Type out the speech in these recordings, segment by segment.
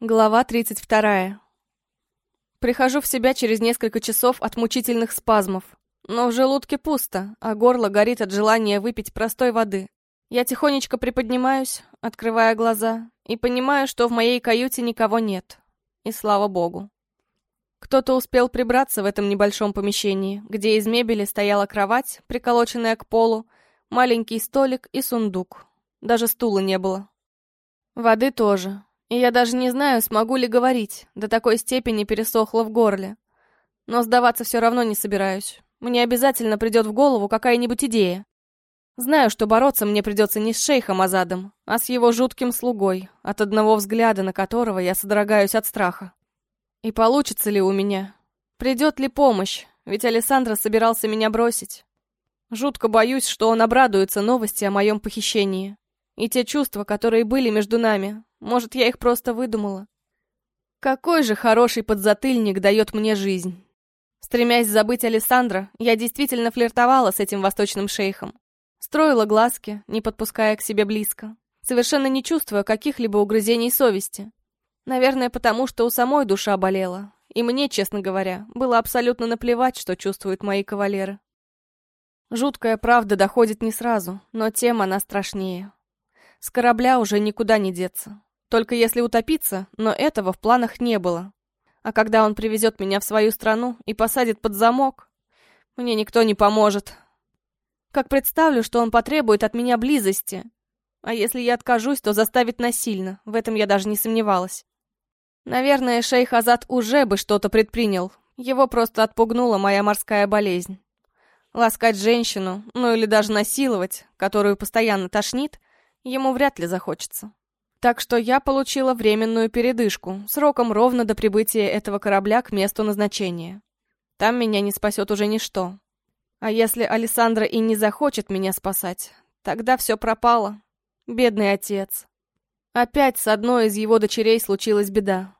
Глава 32. Прихожу в себя через несколько часов от мучительных спазмов. Но в желудке пусто, а горло горит от желания выпить простой воды. Я тихонечко приподнимаюсь, открывая глаза, и понимаю, что в моей каюте никого нет. И слава богу. Кто-то успел прибраться в этом небольшом помещении, где из мебели стояла кровать, приколоченная к полу, маленький столик и сундук. Даже стула не было. Воды тоже, и я даже не знаю, смогу ли говорить, до такой степени пересохло в горле. Но сдаваться все равно не собираюсь. Мне обязательно придет в голову какая-нибудь идея. Знаю, что бороться мне придется не с шейхом Азадом, а с его жутким слугой, от одного взгляда на которого я содрогаюсь от страха. И получится ли у меня? Придет ли помощь? Ведь Александра собирался меня бросить. Жутко боюсь, что он обрадуется новости о моем похищении. И те чувства, которые были между нами, может, я их просто выдумала. Какой же хороший подзатыльник дает мне жизнь. Стремясь забыть Александра, я действительно флиртовала с этим восточным шейхом. Строила глазки, не подпуская к себе близко, совершенно не чувствуя каких-либо угрызений совести. Наверное, потому что у самой душа болела, и мне, честно говоря, было абсолютно наплевать, что чувствуют мои кавалеры. Жуткая правда доходит не сразу, но тем она страшнее. С корабля уже никуда не деться. Только если утопиться, но этого в планах не было. А когда он привезет меня в свою страну и посадит под замок, мне никто не поможет. Как представлю, что он потребует от меня близости. А если я откажусь, то заставит насильно. В этом я даже не сомневалась. Наверное, шейх Азат уже бы что-то предпринял. Его просто отпугнула моя морская болезнь. Ласкать женщину, ну или даже насиловать, которую постоянно тошнит, ему вряд ли захочется. Так что я получила временную передышку, сроком ровно до прибытия этого корабля к месту назначения. Там меня не спасет уже ничто. А если Александра и не захочет меня спасать, тогда все пропало. Бедный отец. Опять с одной из его дочерей случилась беда.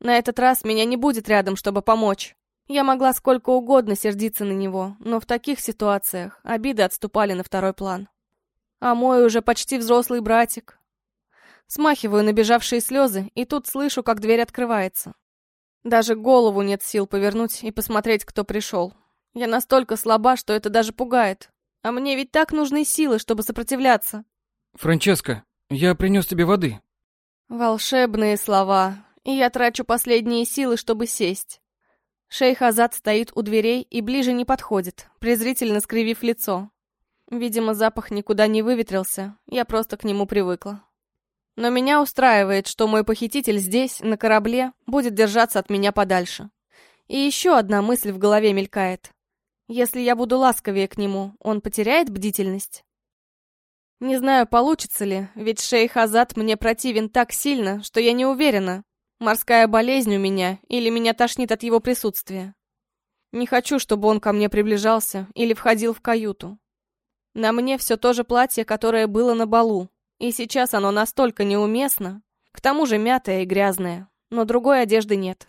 На этот раз меня не будет рядом, чтобы помочь. Я могла сколько угодно сердиться на него, но в таких ситуациях обиды отступали на второй план. А мой уже почти взрослый братик. Смахиваю набежавшие слезы, и тут слышу, как дверь открывается. Даже голову нет сил повернуть и посмотреть, кто пришел. Я настолько слаба, что это даже пугает. А мне ведь так нужны силы, чтобы сопротивляться. Франческа, я принес тебе воды. Волшебные слова, и я трачу последние силы, чтобы сесть. Шейх Азад стоит у дверей и ближе не подходит, презрительно скривив лицо. Видимо, запах никуда не выветрился, я просто к нему привыкла. Но меня устраивает, что мой похититель здесь, на корабле, будет держаться от меня подальше. И еще одна мысль в голове мелькает. Если я буду ласковее к нему, он потеряет бдительность? Не знаю, получится ли, ведь шейх Азат мне противен так сильно, что я не уверена, морская болезнь у меня или меня тошнит от его присутствия. Не хочу, чтобы он ко мне приближался или входил в каюту. На мне все то же платье, которое было на балу, и сейчас оно настолько неуместно, к тому же мятое и грязное, но другой одежды нет.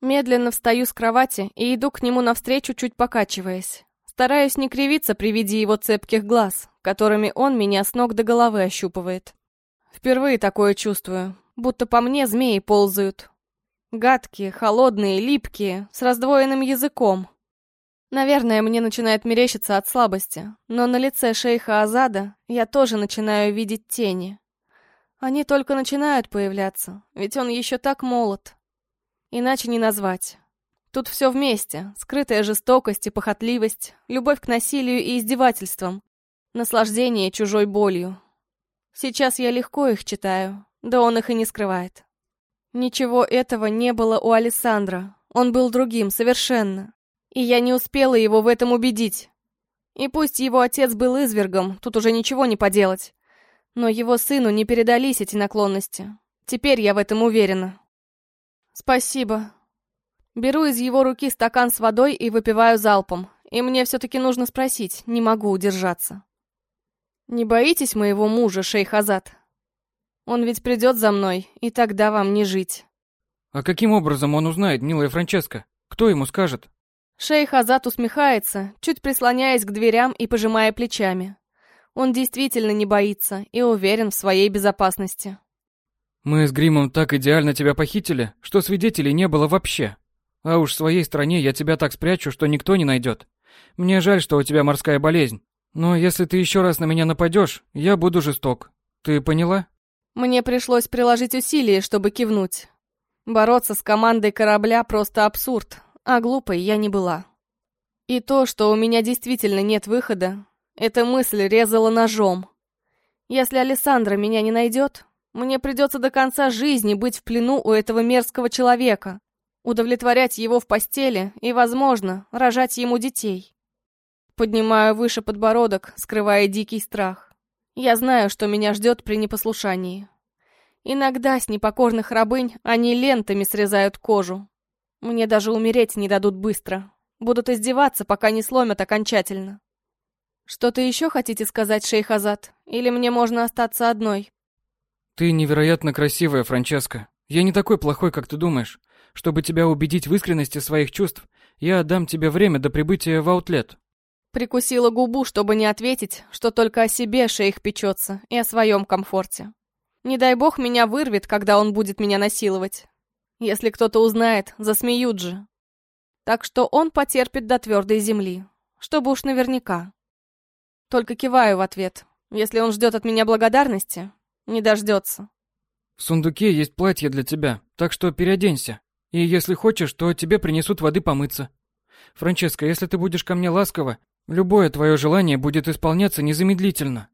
Медленно встаю с кровати и иду к нему навстречу, чуть покачиваясь. Стараюсь не кривиться при виде его цепких глаз, которыми он меня с ног до головы ощупывает. Впервые такое чувствую, будто по мне змеи ползают. Гадкие, холодные, липкие, с раздвоенным языком, Наверное, мне начинает мерещиться от слабости, но на лице шейха Азада я тоже начинаю видеть тени. Они только начинают появляться, ведь он еще так молод. Иначе не назвать. Тут все вместе. Скрытая жестокость и похотливость, любовь к насилию и издевательствам, наслаждение чужой болью. Сейчас я легко их читаю, да он их и не скрывает. Ничего этого не было у Александра. Он был другим, совершенно. И я не успела его в этом убедить. И пусть его отец был извергом, тут уже ничего не поделать. Но его сыну не передались эти наклонности. Теперь я в этом уверена. Спасибо. Беру из его руки стакан с водой и выпиваю залпом. И мне все-таки нужно спросить, не могу удержаться. Не боитесь моего мужа, шейх Азат? Он ведь придет за мной, и тогда вам не жить. А каким образом он узнает, милая Франческа? Кто ему скажет? Шейх Азат усмехается, чуть прислоняясь к дверям и пожимая плечами. Он действительно не боится и уверен в своей безопасности. Мы с Гримом так идеально тебя похитили, что свидетелей не было вообще. А уж в своей стране я тебя так спрячу, что никто не найдет. Мне жаль, что у тебя морская болезнь. Но если ты еще раз на меня нападешь, я буду жесток. Ты поняла? Мне пришлось приложить усилия, чтобы кивнуть. Бороться с командой корабля просто абсурд, а глупой я не была. И то, что у меня действительно нет выхода, эта мысль резала ножом. Если Александра меня не найдет, мне придется до конца жизни быть в плену у этого мерзкого человека, удовлетворять его в постели и, возможно, рожать ему детей. Поднимаю выше подбородок, скрывая дикий страх. Я знаю, что меня ждет при непослушании. Иногда с непокорных рабынь они лентами срезают кожу. Мне даже умереть не дадут быстро. Будут издеваться, пока не сломят окончательно. Что-то еще хотите сказать, шейх Азат? Или мне можно остаться одной? Ты невероятно красивая, Франческа. Я не такой плохой, как ты думаешь. Чтобы тебя убедить в искренности своих чувств, я отдам тебе время до прибытия в аутлет. Прикусила губу, чтобы не ответить, что только о себе шейх печется и о своем комфорте. Не дай бог меня вырвет, когда он будет меня насиловать. Если кто-то узнает, засмеют же. Так что он потерпит до твердой земли, чтобы уж наверняка. Только киваю в ответ. Если он ждет от меня благодарности, не дождется. В сундуке есть платье для тебя, так что переоденься. И если хочешь, то тебе принесут воды помыться. Франческа, если ты будешь ко мне ласково, любое твое желание будет исполняться незамедлительно.